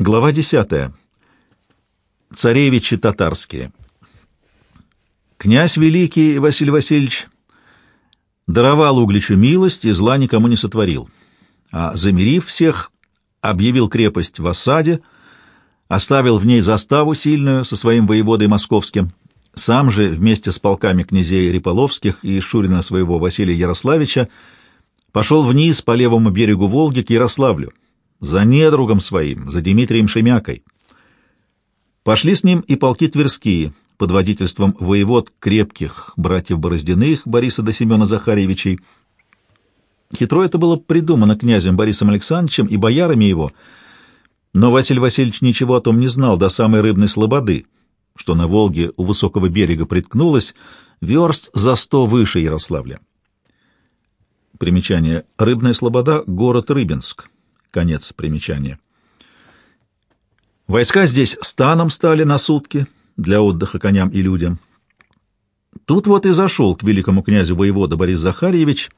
Глава 10. Царевичи татарские. Князь Великий Василий Васильевич даровал Угличу милость и зла никому не сотворил, а, замерив всех, объявил крепость в осаде, оставил в ней заставу сильную со своим воеводой московским, сам же вместе с полками князей Риполовских и Шурина своего Василия Ярославича пошел вниз по левому берегу Волги к Ярославлю, за недругом своим, за Дмитрием Шемякой. Пошли с ним и полки Тверские, под водительством воевод крепких, братьев Бороздиных, Бориса до Семена Захарьевичей. Хитро это было придумано князем Борисом Александровичем и боярами его, но Василий Васильевич ничего о том не знал до самой рыбной слободы, что на Волге у высокого берега приткнулась, верст за сто выше Ярославля. Примечание. Рыбная слобода — город Рыбинск. Конец примечания. Войска здесь станом стали на сутки для отдыха коням и людям. Тут вот и зашел к великому князю воевода Борис Захарьевич,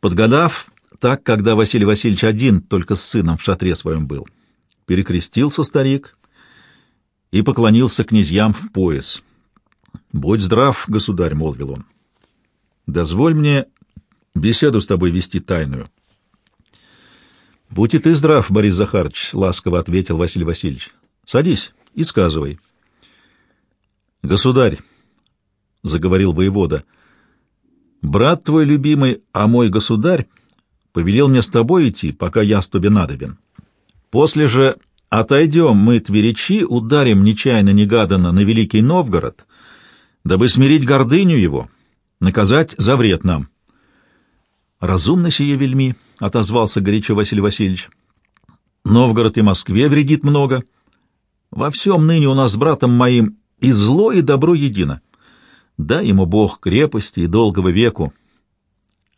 подгадав так, когда Василий Васильевич один только с сыном в шатре своем был. Перекрестился старик и поклонился князьям в пояс. «Будь здрав, государь», — молвил он. «Дозволь мне беседу с тобой вести тайную». — Будь и ты здрав, Борис Захарович, — ласково ответил Василий Васильевич. — Садись и сказывай. — Государь, — заговорил воевода, — брат твой любимый, а мой государь повелел мне с тобой идти, пока я с тобой надобен. После же отойдем мы, тверичи, ударим нечаянно-негаданно на Великий Новгород, дабы смирить гордыню его, наказать за вред нам. — Разумно сие вельми, — отозвался горячо Василий Васильевич. Новгород и Москве вредит много. Во всем ныне у нас с братом моим и зло, и добро едино. Дай ему Бог крепости и долгого веку.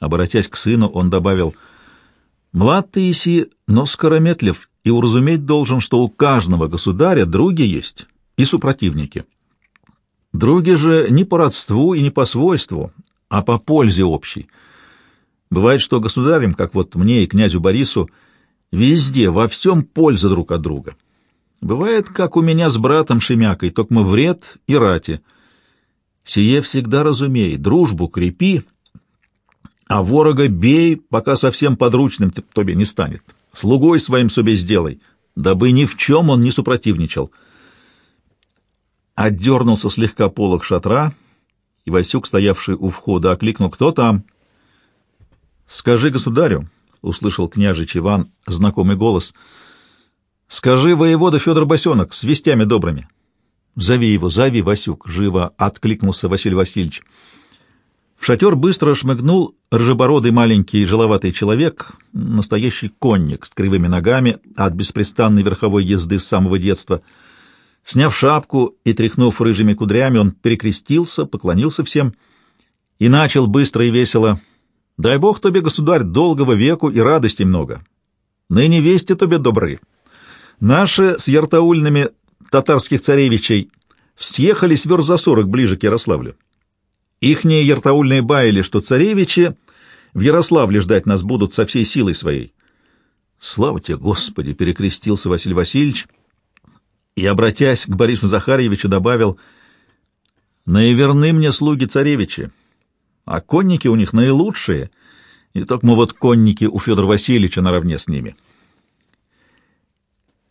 Обратясь к сыну, он добавил, «Млад ты, Иси, но скорометлив, и уразуметь должен, что у каждого государя други есть и супротивники. Други же не по родству и не по свойству, а по пользе общей». Бывает, что государям, как вот мне и князю Борису, везде, во всем польза друг от друга. Бывает, как у меня с братом Шемякой, только мы вред и рати. Сие всегда разумей, дружбу крепи, а ворога бей, пока совсем подручным тебе не станет. Слугой своим себе сделай, дабы ни в чем он не супротивничал. Отдернулся слегка полог шатра, и Васюк, стоявший у входа, окликнул «Кто там?» «Скажи государю», — услышал княжич Иван знакомый голос, — «скажи воевода Федор Босенок с вестями добрыми». «Зови его, зови, Васюк», — живо откликнулся Василий Васильевич. В шатер быстро шмыгнул ржебородый маленький жиловатый человек, настоящий конник с кривыми ногами от беспрестанной верховой езды с самого детства. Сняв шапку и тряхнув рыжими кудрями, он перекрестился, поклонился всем и начал быстро и весело — Дай Бог тебе, государь, долгого веку и радости много. Ныне вести тебе добры. Наши с яртаульными татарских царевичей съехались верст за сорок ближе к Ярославлю. Ихние яртаульные баяли, что царевичи в Ярославле ждать нас будут со всей силой своей. Слава тебе, Господи! — перекрестился Василий Васильевич и, обратясь к Борису Захарьевичу, добавил, «Наиверны мне слуги царевичи, а конники у них наилучшие, и только мы вот конники у Федора Васильевича наравне с ними.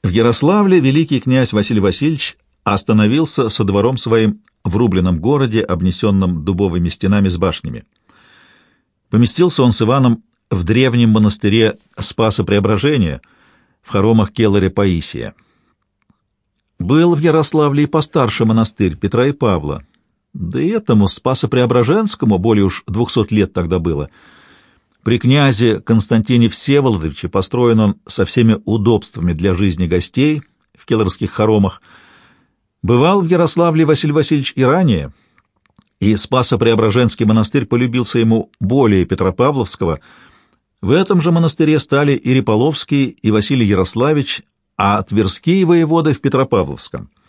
В Ярославле великий князь Василий Васильевич остановился со двором своим в рубленном городе, обнесенном дубовыми стенами с башнями. Поместился он с Иваном в древнем монастыре Спаса Преображения в хоромах Келаре Паисия. Был в Ярославле и постарше монастырь Петра и Павла, да и этому Спасо-Преображенскому более уж двухсот лет тогда было. При князе Константине Всеволодовиче построен он со всеми удобствами для жизни гостей в келлерских хоромах. Бывал в Ярославле Василий Васильевич и ранее, и Спасо-Преображенский монастырь полюбился ему более Петропавловского. В этом же монастыре стали и Риполовский, и Василий Ярославич, а Тверские воеводы в Петропавловском —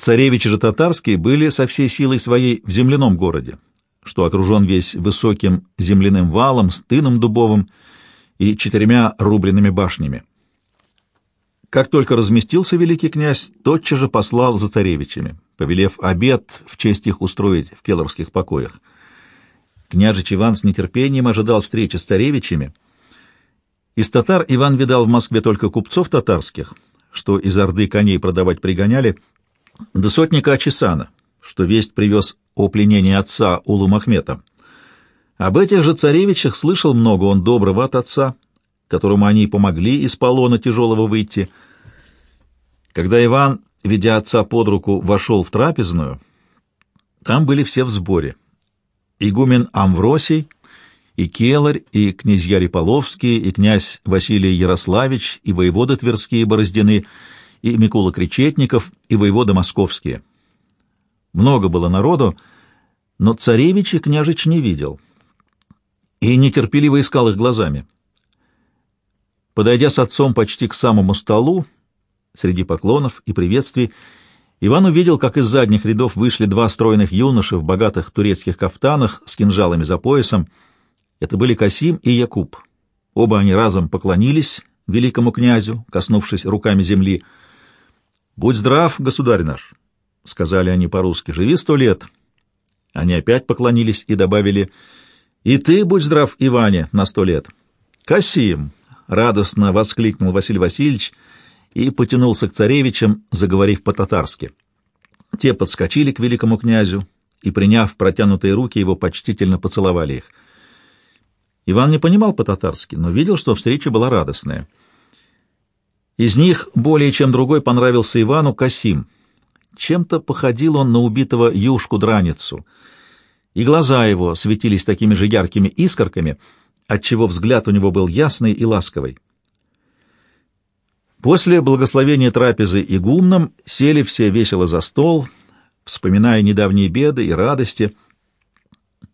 Царевичи же татарские были со всей силой своей в земляном городе, что окружен весь высоким земляным валом с тыном дубовым и четырьмя рубленными башнями. Как только разместился великий князь, тотчас же послал за царевичами, повелев обед в честь их устроить в келлорских покоях. Княжич Иван с нетерпением ожидал встречи с царевичами. Из татар Иван видал в Москве только купцов татарских, что из Орды коней продавать пригоняли, до сотника Ачисана, что весть привез о пленении отца Улу Махмета. Об этих же царевичах слышал много он доброго от отца, которому они помогли из полона тяжелого выйти. Когда Иван, ведя отца под руку, вошел в трапезную, там были все в сборе. Игумен Амвросий, и Келарь, и князья Риполовские, и князь Василий Ярославич, и воеводы Тверские Бороздины, и Микола Кречетников, и воеводы Московские. Много было народу, но царевича княжич не видел и нетерпеливо искал их глазами. Подойдя с отцом почти к самому столу, среди поклонов и приветствий, Иван увидел, как из задних рядов вышли два стройных юноши в богатых турецких кафтанах с кинжалами за поясом. Это были Касим и Якуб. Оба они разом поклонились великому князю, коснувшись руками земли. «Будь здрав, государь наш», — сказали они по-русски, — «живи сто лет». Они опять поклонились и добавили, «И ты будь здрав, Иване, на сто лет». «Касим», радостно воскликнул Василий Васильевич и потянулся к царевичам, заговорив по-татарски. Те подскочили к великому князю и, приняв протянутые руки, его почтительно поцеловали их. Иван не понимал по-татарски, но видел, что встреча была радостная. Из них более чем другой понравился Ивану Касим. Чем-то походил он на убитого юшку-драницу, и глаза его светились такими же яркими искорками — отчего взгляд у него был ясный и ласковый. После благословения трапезы и гумном сели все весело за стол, вспоминая недавние беды и радости.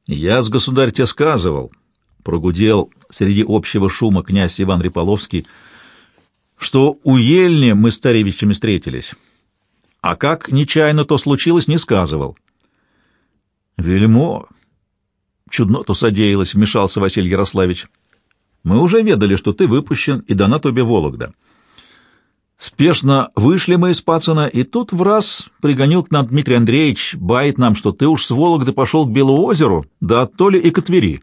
«Я с государь тебе сказывал», — прогудел среди общего шума князь Иван Риполовский, «что у Ельни мы с старевичами встретились, а как нечаянно то случилось, не сказывал». «Вельмо, Чудно-то содеялось, вмешался Василий Ярославич. Мы уже ведали, что ты выпущен, и дана тебе Вологда. Спешно вышли мы из Пацана, и тут в раз пригонил к нам Дмитрий Андреевич, бает нам, что ты уж с Вологды пошел к Белому озеру, да оттоли и к Твери.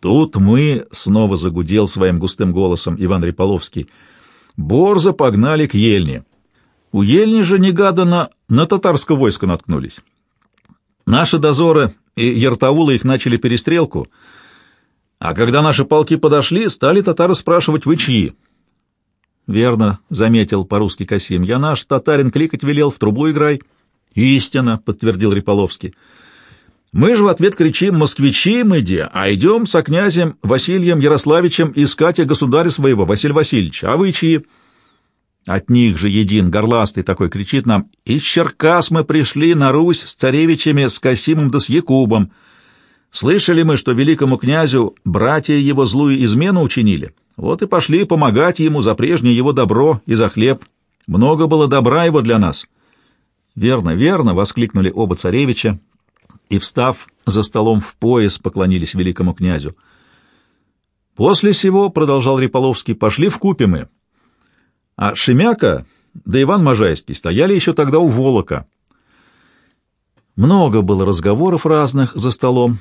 Тут мы, — снова загудел своим густым голосом Иван Риполовский, — борзо погнали к Ельне. У Ельни же негаданно на татарское войско наткнулись. Наши дозоры и Яртаулы их начали перестрелку, а когда наши полки подошли, стали татары спрашивать, вы чьи? — Верно, — заметил по-русски Касим, — я наш татарин кликать велел, в трубу играй. — Истина, — подтвердил Риполовский. — Мы же в ответ кричим, москвичи мы где, а идем со князем Василием Ярославичем искать государя своего, Василия Васильевича. А вы чьи? — от них же един, горластый такой, кричит нам, «Из Черкас мы пришли на Русь с царевичами, с Касимом да с Якубом. Слышали мы, что великому князю братья его злую измену учинили. Вот и пошли помогать ему за прежнее его добро и за хлеб. Много было добра его для нас». «Верно, верно!» — воскликнули оба царевича и, встав за столом в пояс, поклонились великому князю. «После сего, — продолжал Риполовский, — пошли в купе мы» а Шемяка да Иван Можайский стояли еще тогда у Волока. Много было разговоров разных за столом,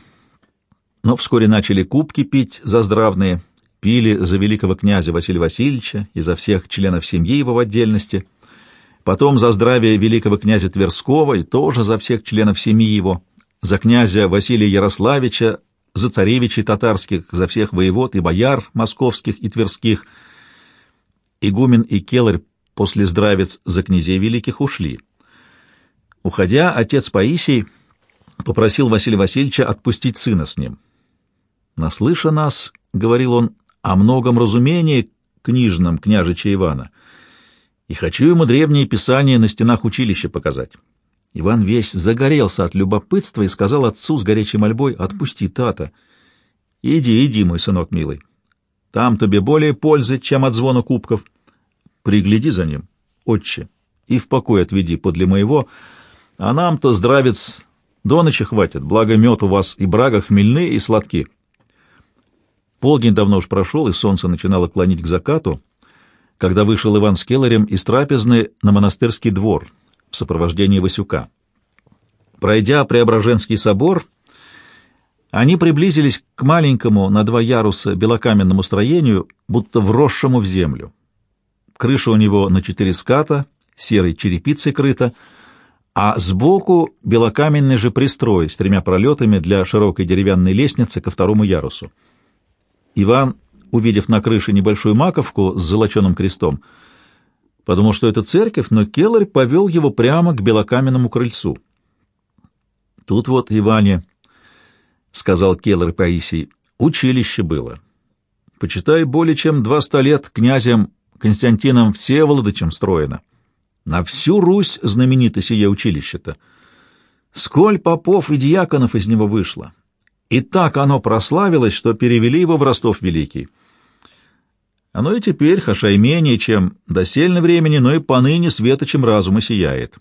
но вскоре начали кубки пить за здравные, пили за великого князя Василия Васильевича и за всех членов семьи его в отдельности, потом за здравие великого князя Тверского и тоже за всех членов семьи его, за князя Василия Ярославича, за царевичей татарских, за всех воевод и бояр московских и тверских — Игумен и Келарь после здравец за князей великих ушли. Уходя, отец Паисий попросил Василия Васильевича отпустить сына с ним. «Наслыша нас, — говорил он, — о многом разумении книжном княжича Ивана, и хочу ему древние писания на стенах училища показать». Иван весь загорелся от любопытства и сказал отцу с горячей мольбой «Отпусти, тата». «Иди, иди, мой сынок милый. Там тебе более пользы, чем от звона кубков. Пригляди за ним, отче, и в покой отведи подле моего, а нам-то здравец до ночи хватит, благо мед у вас и брага хмельные и сладки. Полдень давно уж прошел, и солнце начинало клонить к закату, когда вышел Иван с Келлерем из трапезны на монастырский двор в сопровождении Васюка. Пройдя Преображенский собор, они приблизились к маленькому на два яруса белокаменному строению, будто вросшему в землю. Крыша у него на четыре ската, серой черепицей крыта, а сбоку белокаменный же пристрой с тремя пролетами для широкой деревянной лестницы ко второму ярусу. Иван, увидев на крыше небольшую маковку с золоченым крестом, подумал, что это церковь, но Келлер повел его прямо к белокаменному крыльцу. Тут вот Иване — сказал Келлер Паисий, — училище было. Почитай, более чем два ста лет князем Константином Всеволодычем строено. На всю Русь знаменито сие училище-то. Сколь попов и дьяконов из него вышло. И так оно прославилось, что перевели его в Ростов Великий. Оно и теперь, хаша и менее, чем до сельного времени, но и поныне светочем разума сияет.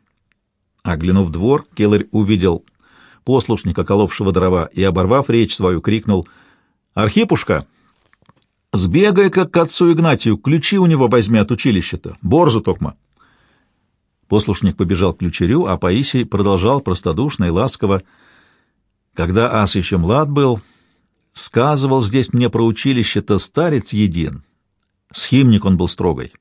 Оглянув двор, Келлер увидел послушника, коловшего дрова, и, оборвав речь свою, крикнул «Архипушка, сбегай как к отцу Игнатию, ключи у него возьми от училища-то, борзу токма». Послушник побежал к ключерю, а Паисий продолжал простодушно и ласково. «Когда ас еще млад был, сказывал здесь мне про училище-то старец един. Схимник он был строгой.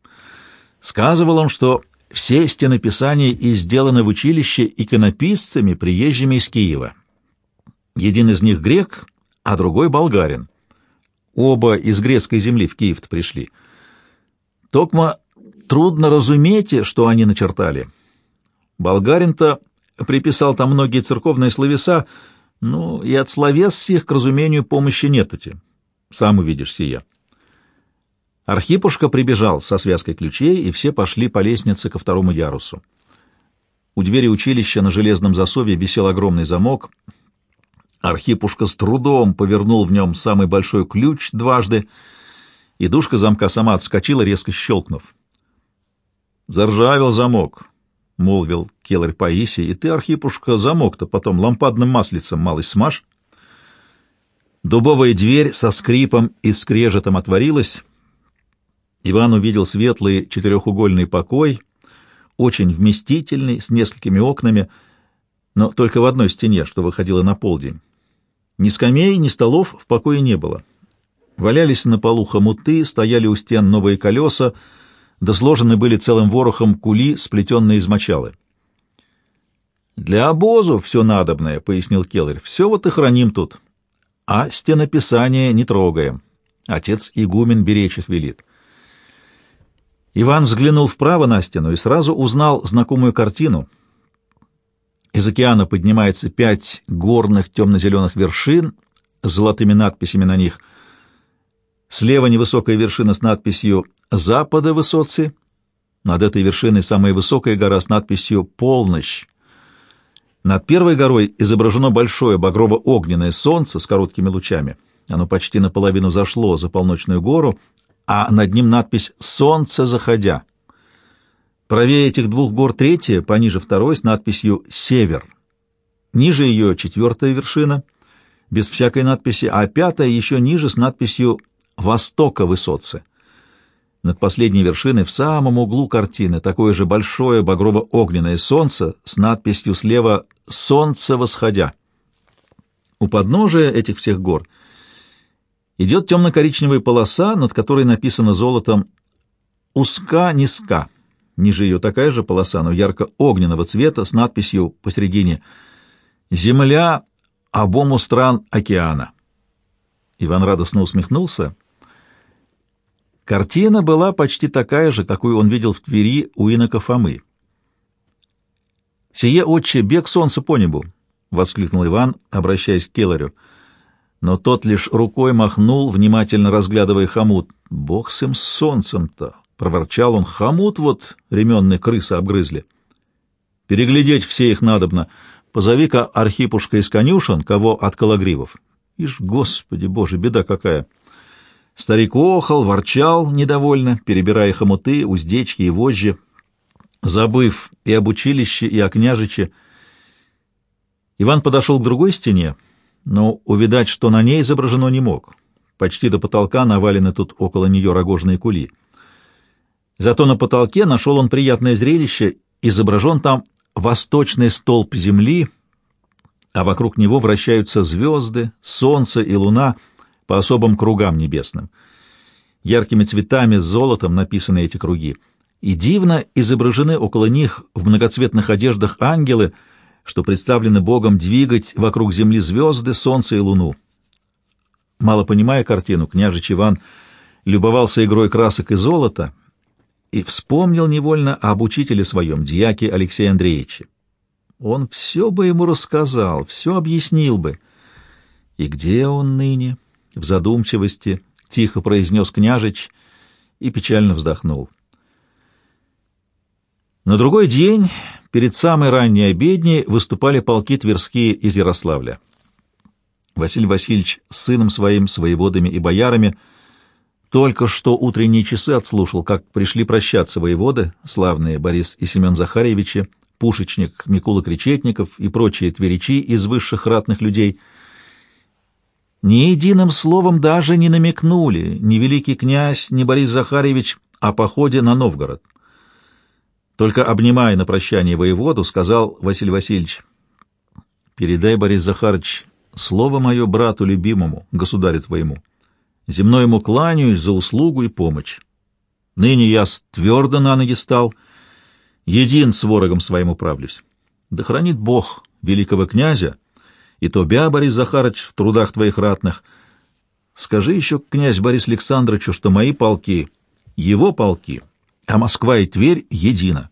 Сказывал он, что все стенописания и сделаны в училище иконописцами, приезжими из Киева. Един из них грек, а другой болгарин. Оба из грецкой земли в Киев пришли. Токма трудно разуметь, что они начертали. Болгарин-то приписал там многие церковные словеса, ну и от словес сих к разумению помощи нетути. Сам увидишь сия. Архипушка прибежал со связкой ключей, и все пошли по лестнице ко второму ярусу. У двери училища на железном засове висел огромный замок. Архипушка с трудом повернул в нем самый большой ключ дважды, и душка замка сама отскочила, резко щелкнув. «Заржавел замок», — молвил келарь Паисий, — «и ты, Архипушка, замок-то потом лампадным маслицем малый смажь». Дубовая дверь со скрипом и скрежетом отворилась, Иван увидел светлый четырехугольный покой, очень вместительный, с несколькими окнами, но только в одной стене, что выходило на полдень. Ни скамей, ни столов в покое не было. Валялись на полу хомуты, стояли у стен новые колеса, да сложены были целым ворохом кули, сплетенные из мочалы. «Для обозу все надобное», — пояснил Келлер, — «все вот и храним тут, а стенописание не трогаем. Отец игумен беречь их велит». Иван взглянул вправо на стену и сразу узнал знакомую картину. Из океана поднимается пять горных темно-зеленых вершин с золотыми надписями на них. Слева невысокая вершина с надписью «Запада высоцы». Над этой вершиной самая высокая гора с надписью «Полночь». Над первой горой изображено большое багрово-огненное солнце с короткими лучами. Оно почти наполовину зашло за полночную гору, а над ним надпись «Солнце заходя». Правее этих двух гор третья, пониже второй, с надписью «Север». Ниже ее четвертая вершина, без всякой надписи, а пятая еще ниже с надписью «Востока высоцы». Над последней вершиной в самом углу картины такое же большое багрово-огненное солнце с надписью слева «Солнце восходя». У подножия этих всех гор — идет темно-коричневая полоса, над которой написано золотом «Узка низка». Ниже ее такая же полоса, но ярко-огненного цвета, с надписью посередине «Земля обому стран океана». Иван радостно усмехнулся. Картина была почти такая же, какую он видел в Твери у инока Фомы. «Сие, отче, бег солнца по небу!» — воскликнул Иван, обращаясь к Келарю — но тот лишь рукой махнул, внимательно разглядывая хомут. «Бог с им с солнцем-то!» — проворчал он. «Хомут вот ременные крысы обгрызли. Переглядеть все их надобно. Позови-ка Архипушка из конюшен, кого от калагривов. Ишь, господи боже, беда какая!» Старик охал, ворчал недовольно, перебирая хомуты, уздечки и вожжи, забыв и об училище, и о княжиче. Иван подошел к другой стене, — но увидать, что на ней изображено, не мог. Почти до потолка навалены тут около нее рогожные кули. Зато на потолке нашел он приятное зрелище, изображен там восточный столб земли, а вокруг него вращаются звезды, солнце и луна по особым кругам небесным. Яркими цветами золотом написаны эти круги, и дивно изображены около них в многоцветных одеждах ангелы, что представлены Богом двигать вокруг земли звезды, солнце и луну. Мало понимая картину, княжич Иван любовался игрой красок и золота и вспомнил невольно об учителе своем, дьяке Алексея Андреевиче. Он все бы ему рассказал, все объяснил бы. И где он ныне? В задумчивости тихо произнес княжич и печально вздохнул. На другой день, перед самой ранней обедней, выступали полки Тверские из Ярославля. Василий Васильевич с сыном своим, с и боярами только что утренние часы отслушал, как пришли прощаться воеводы, славные Борис и Семен Захарьевичи, пушечник Микула Кречетников и прочие тверичи из высших ратных людей. Ни единым словом даже не намекнули ни великий князь, ни Борис Захарьевич о походе на Новгород. Только обнимая на прощание воеводу, сказал Василий Васильевич, «Передай, Борис Захарович, слово мое брату любимому, государю твоему. Земно ему кланяюсь за услугу и помощь. Ныне я твердо на ноги стал, един с ворогом своим управлюсь. Да хранит Бог великого князя и тебя, Борис Захарович, в трудах твоих ратных. Скажи еще, князь Борис Александровичу, что мои полки — его полки — а Москва и Тверь едино.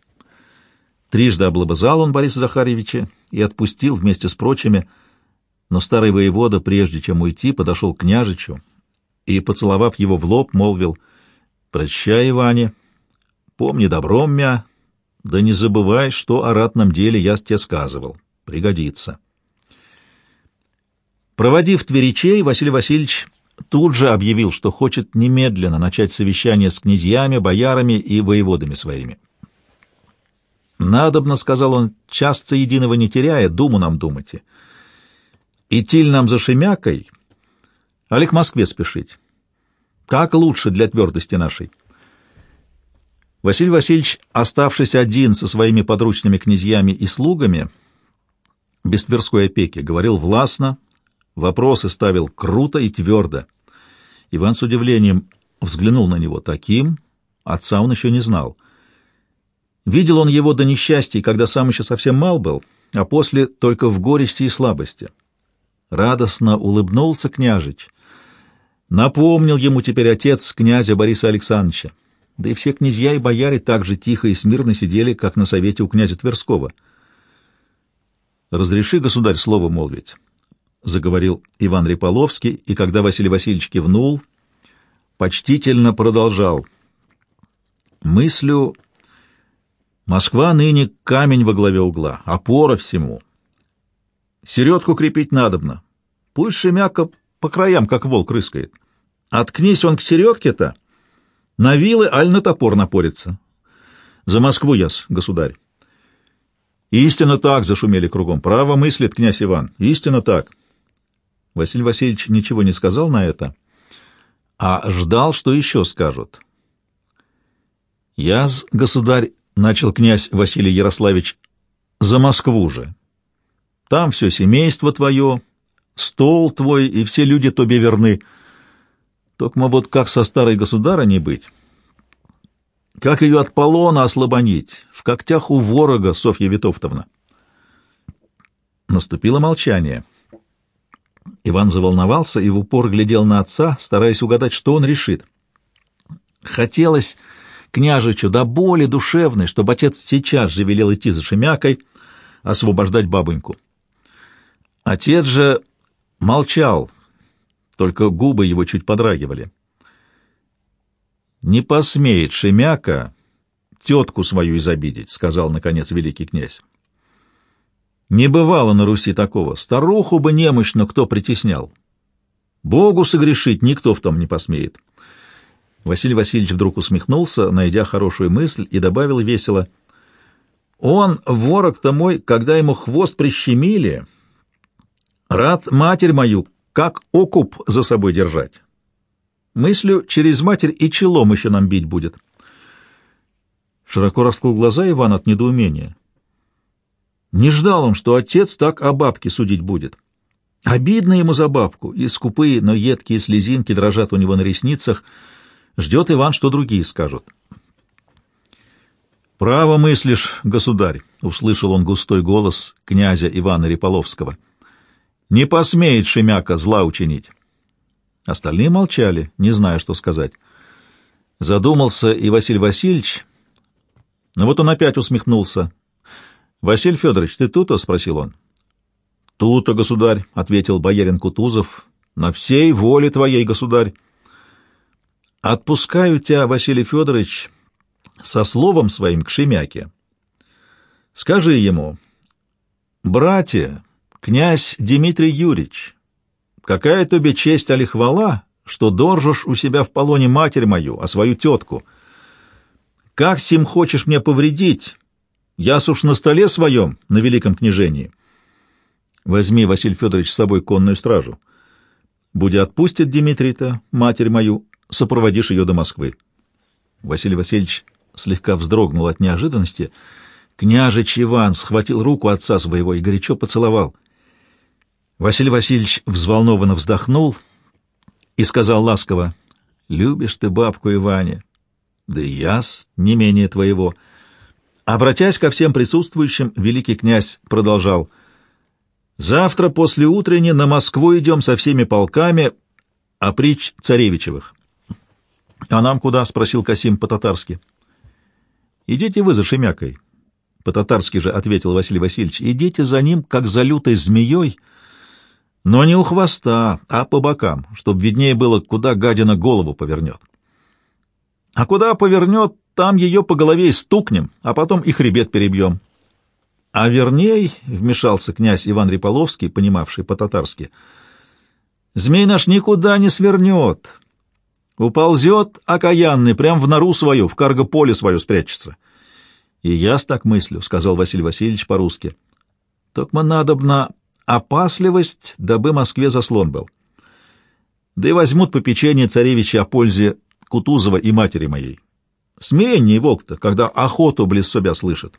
Трижды облобызал он Бориса Захарьевича и отпустил вместе с прочими, но старый воевода, прежде чем уйти, подошел к княжичу и, поцеловав его в лоб, молвил «Прощай, Иване, помни добром мя, да не забывай, что о ратном деле я тебе сказывал, пригодится». Проводив тверичей, Василий Васильевич тут же объявил, что хочет немедленно начать совещание с князьями, боярами и воеводами своими. «Надобно, — сказал он, — часто единого не теряя, думу нам думайте. Идти ли нам за Шемякой, али к Москве спешить? Как лучше для твердости нашей?» Василий Васильевич, оставшись один со своими подручными князьями и слугами, без тверской опеки, говорил властно, Вопросы ставил круто и твердо. Иван с удивлением взглянул на него. Таким отца он еще не знал. Видел он его до несчастья, когда сам еще совсем мал был, а после только в горести и слабости. Радостно улыбнулся княжич. Напомнил ему теперь отец князя Бориса Александровича. Да и все князья и бояре так же тихо и смирно сидели, как на совете у князя Тверского. «Разреши, государь, слово молвить». — заговорил Иван Реполовский, и когда Василий Васильевич кивнул, почтительно продолжал. «Мыслю, Москва ныне камень во главе угла, опора всему. Середку крепить надобно. Пусть Шемяка по краям, как волк, рыскает. Откнись он к середке-то, на вилы аль на топор напорится. За Москву яс, государь. Истинно так зашумели кругом. Право мыслит князь Иван. Истинно так. Василий Васильевич ничего не сказал на это, а ждал, что еще скажут. «Я, государь, — начал князь Василий Ярославич, — за Москву же. Там все семейство твое, стол твой и все люди тебе верны. Только вот как со старой государыней быть? Как ее от полона ослабонить? В когтях у ворога, Софья Витовтовна». Наступило молчание. — Иван заволновался и в упор глядел на отца, стараясь угадать, что он решит. Хотелось княжичу до боли душевной, чтобы отец сейчас же велел идти за Шемякой, освобождать бабоньку. Отец же молчал, только губы его чуть подрагивали. «Не посмеет Шемяка тетку свою изобидеть», — сказал, наконец, великий князь. Не бывало на Руси такого. Старуху бы немощно кто притеснял. Богу согрешить никто в том не посмеет. Василий Васильевич вдруг усмехнулся, найдя хорошую мысль, и добавил весело. «Он, ворог-то мой, когда ему хвост прищемили, рад матерь мою, как окуп за собой держать. Мыслю, через матерь и челом еще нам бить будет». Широко раскрыл глаза Иван от недоумения. Не ждал он, что отец так о бабке судить будет. Обидно ему за бабку, и скупые, но едкие слезинки дрожат у него на ресницах. Ждет Иван, что другие скажут. «Право мыслишь, государь», — услышал он густой голос князя Ивана Реполовского. «Не посмеет Шемяка зла учинить». Остальные молчали, не зная, что сказать. Задумался и Василий Васильевич, но вот он опять усмехнулся. «Василий Федорович, ты тут?» — спросил он. «Тут-то, государь», — ответил боярин Кутузов, — «на всей воле твоей, государь». «Отпускаю тебя, Василий Федорович, со словом своим к Шемяке. Скажи ему, братья, князь Дмитрий Юрьевич, какая тебе честь али хвала, что доржишь у себя в полоне матерь мою, а свою тетку. Как сим хочешь мне повредить? Я уж на столе своем, на великом княжении. Возьми, Василий Федорович, с собой конную стражу. Будя отпустит Дмитрий-то, матерь мою, сопроводишь ее до Москвы. Василий Васильевич слегка вздрогнул от неожиданности. Княжич Иван схватил руку отца своего и горячо поцеловал. Василий Васильевич взволнованно вздохнул и сказал ласково, «Любишь ты бабку Иване, да яс не менее твоего». Обратясь ко всем присутствующим, великий князь продолжал, «Завтра после утренни на Москву идем со всеми полками, а притч царевичевых». «А нам куда?» — спросил Касим по-татарски. «Идите вы за Шемякой», — по-татарски же ответил Василий Васильевич. «Идите за ним, как за лютой змеей, но не у хвоста, а по бокам, чтобы виднее было, куда гадина голову повернет. А куда повернет, там ее по голове и стукнем, а потом и хребет перебьем». «А верней», — вмешался князь Иван Риполовский, понимавший по-татарски, — «змей наш никуда не свернет». Уползет окаянный прям в нору свою, в карго-поле свое спрячется. — И я так мыслю, — сказал Василий Васильевич по-русски. — Только надобна опасливость, дабы Москве заслон был. Да и возьмут попечение царевича о пользе Кутузова и матери моей. Смирение волк-то, когда охоту близ себя слышит.